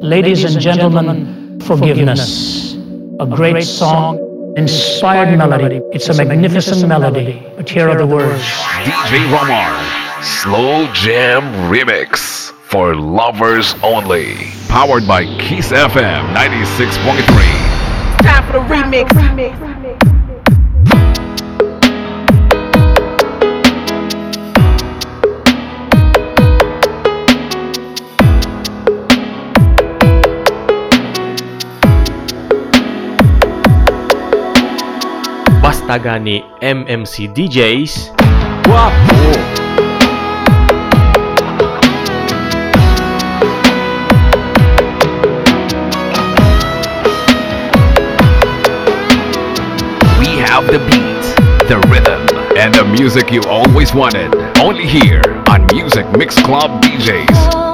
Ladies and gentlemen, forgiveness. A great song, inspired melody. It's a magnificent melody. But here are the words DJ Ramar, Slow Jam Remix for lovers only. Powered by Kiss FM 96.3. Time for the remix. remix. hashtagan ni MMC DJs, We have the beat, the rhythm, and the music you always wanted. Only here on Music Mix Club DJs.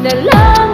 Lagi na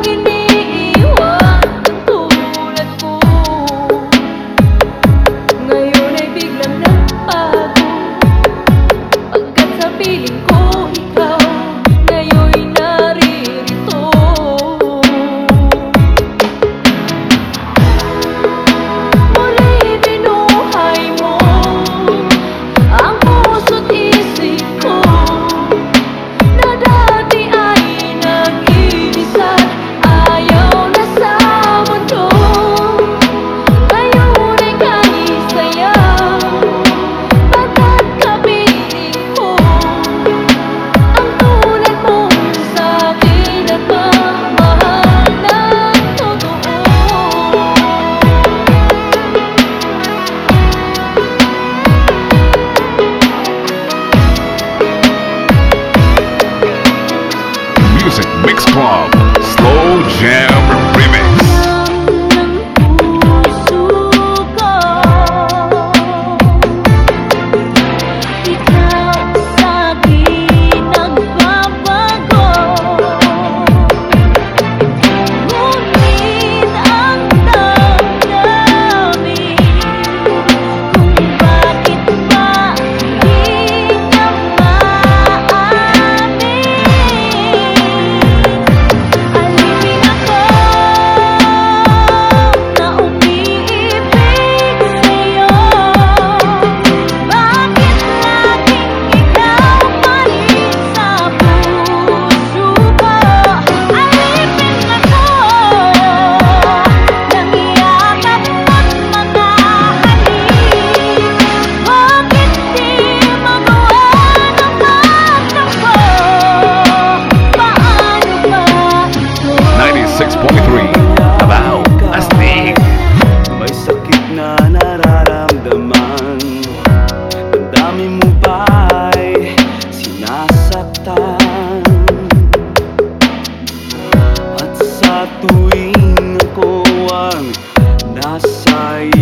my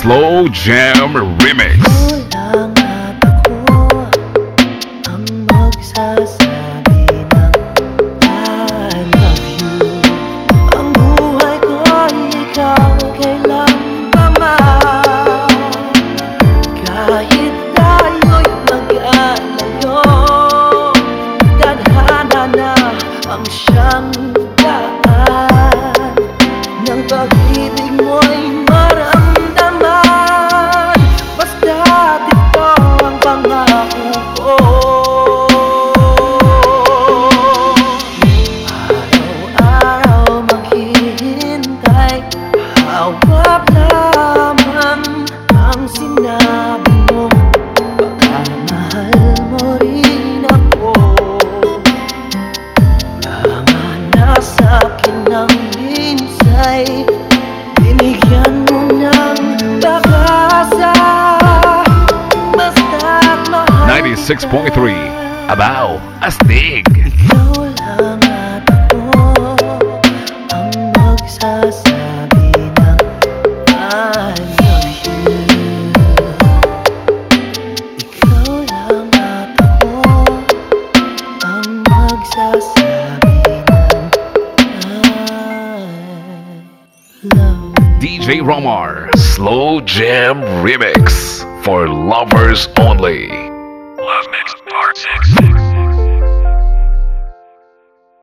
Slow Jam Remix. Tawag lamang ang sinabi 96.3 astig Romar Slow Jam Remix for lovers only. Love Mix Part 6.